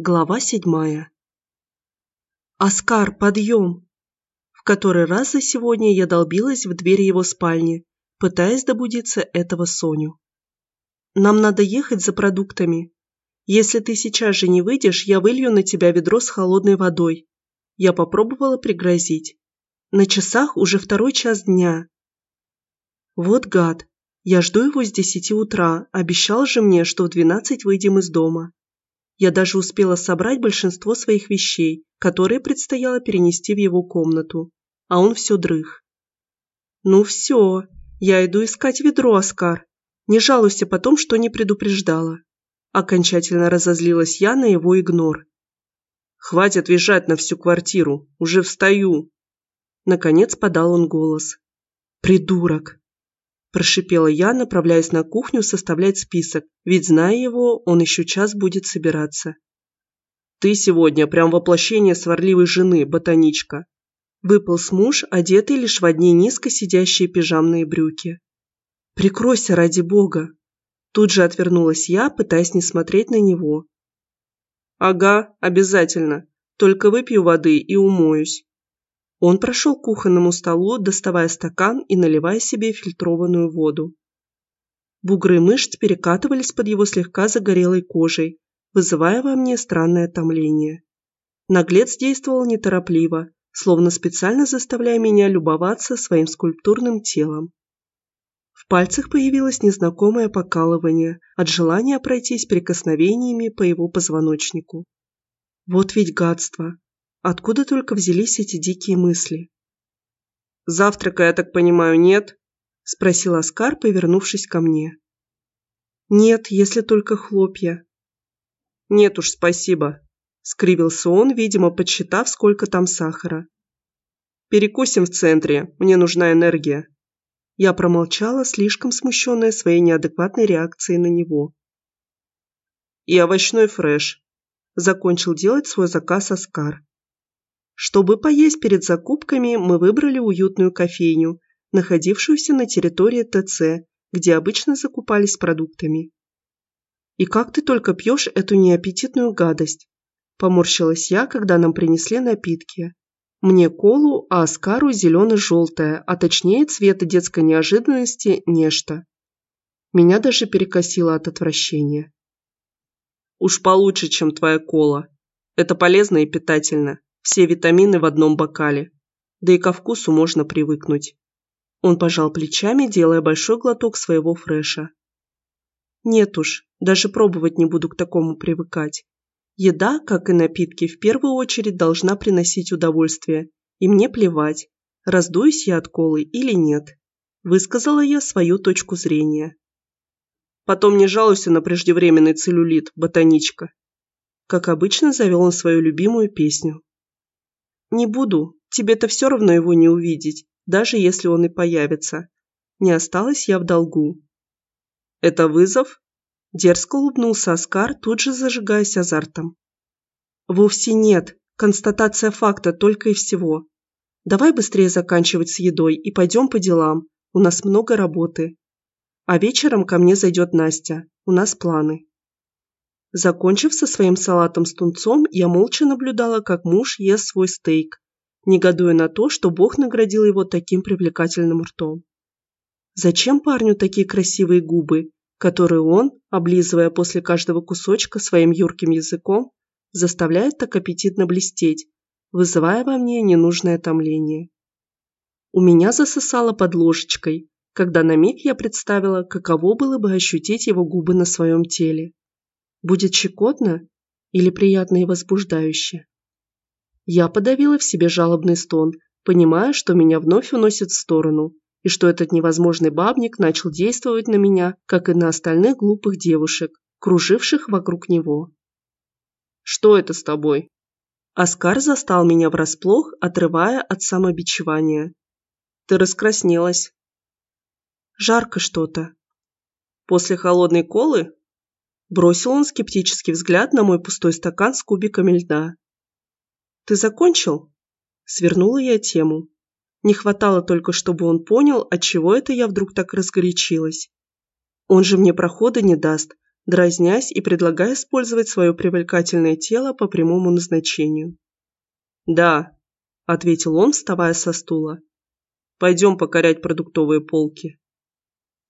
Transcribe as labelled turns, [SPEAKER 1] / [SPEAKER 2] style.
[SPEAKER 1] Глава седьмая. «Оскар, подъем!» В который раз за сегодня я долбилась в дверь его спальни, пытаясь добудиться этого Соню. «Нам надо ехать за продуктами. Если ты сейчас же не выйдешь, я вылью на тебя ведро с холодной водой». Я попробовала пригрозить. На часах уже второй час дня. Вот гад. Я жду его с десяти утра, обещал же мне, что в двенадцать выйдем из дома. Я даже успела собрать большинство своих вещей, которые предстояло перенести в его комнату, а он все дрых. «Ну все, я иду искать ведро, Оскар. Не жалуйся потом, что не предупреждала». Окончательно разозлилась я на его игнор.
[SPEAKER 2] «Хватит визжать на всю квартиру, уже встаю!»
[SPEAKER 1] Наконец подал он голос. «Придурок!» Прошипела я, направляясь на кухню составлять список, ведь, зная его, он еще час будет собираться.
[SPEAKER 2] «Ты сегодня прям воплощение сварливой жены, ботаничка!»
[SPEAKER 1] Выполз муж, одетый лишь в одни низко сидящие пижамные брюки. «Прикройся ради бога!» Тут же отвернулась я, пытаясь не смотреть на него.
[SPEAKER 2] «Ага, обязательно. Только выпью воды и умоюсь».
[SPEAKER 1] Он прошел к кухонному столу, доставая стакан и наливая себе фильтрованную воду. Бугры мышц перекатывались под его слегка загорелой кожей, вызывая во мне странное томление. Наглец действовал неторопливо, словно специально заставляя меня любоваться своим скульптурным телом. В пальцах появилось незнакомое покалывание от желания пройтись прикосновениями по его позвоночнику. Вот ведь гадство! Откуда только взялись эти дикие мысли?
[SPEAKER 2] «Завтрака, я так понимаю, нет?»
[SPEAKER 1] – спросил Оскар, повернувшись ко мне. «Нет, если только хлопья».
[SPEAKER 2] «Нет уж, спасибо», – скривился он, видимо, подсчитав, сколько там сахара. «Перекусим в центре, мне нужна энергия».
[SPEAKER 1] Я промолчала, слишком смущенная своей неадекватной реакцией на него.
[SPEAKER 2] «И овощной фреш», – закончил делать свой заказ Оскар.
[SPEAKER 1] Чтобы поесть перед закупками, мы выбрали уютную кофейню, находившуюся на территории ТЦ, где обычно закупались продуктами. «И как ты только пьешь эту неаппетитную гадость?» Поморщилась я, когда нам принесли напитки. Мне колу, а Оскару зелено-желтое, а точнее цвета детской неожиданности нечто. Меня даже перекосило от отвращения.
[SPEAKER 2] «Уж получше, чем твоя кола. Это полезно и питательно», все витамины в одном бокале. Да и ко вкусу можно привыкнуть.
[SPEAKER 1] Он пожал плечами, делая большой глоток своего фреша. Нет уж, даже пробовать не буду к такому привыкать. Еда, как и напитки, в первую очередь должна приносить удовольствие. И мне плевать, раздуюсь я от колы или нет. Высказала я свою точку зрения.
[SPEAKER 2] Потом не жалуйся на преждевременный целлюлит, ботаничка.
[SPEAKER 1] Как обычно, завел он свою любимую песню. «Не буду. Тебе-то все равно его не увидеть, даже если он и появится. Не осталась я в долгу».
[SPEAKER 2] «Это вызов?»
[SPEAKER 1] Дерзко улыбнулся Оскар, тут же зажигаясь азартом. «Вовсе нет. Констатация факта только и всего. Давай быстрее заканчивать с едой и пойдем по делам. У нас много работы. А вечером ко мне зайдет Настя. У нас планы». Закончив со своим салатом с тунцом, я молча наблюдала, как муж ест свой стейк, негодуя на то, что Бог наградил его таким привлекательным ртом. Зачем парню такие красивые губы, которые он, облизывая после каждого кусочка своим юрким языком, заставляет так аппетитно блестеть, вызывая во мне ненужное томление? У меня засосало под ложечкой, когда на миг я представила, каково было бы ощутить его губы на своем теле. Будет щекотно или приятно и возбуждающе? Я подавила в себе жалобный стон, понимая, что меня вновь уносит в сторону, и что этот невозможный бабник начал действовать на меня, как и на остальных глупых девушек, круживших вокруг него.
[SPEAKER 2] «Что это с тобой?»
[SPEAKER 1] Оскар застал меня врасплох, отрывая от самобичевания.
[SPEAKER 2] «Ты раскраснелась».
[SPEAKER 1] «Жарко что-то».
[SPEAKER 2] «После холодной колы?»
[SPEAKER 1] Бросил он скептический взгляд на мой пустой стакан с кубиками льда. «Ты закончил?» Свернула я тему. Не хватало только, чтобы он понял, отчего это я вдруг так разгорячилась. Он же мне прохода не даст, дразнясь и предлагая использовать свое привлекательное тело по прямому назначению.
[SPEAKER 2] «Да», – ответил он, вставая со стула. «Пойдем покорять продуктовые полки».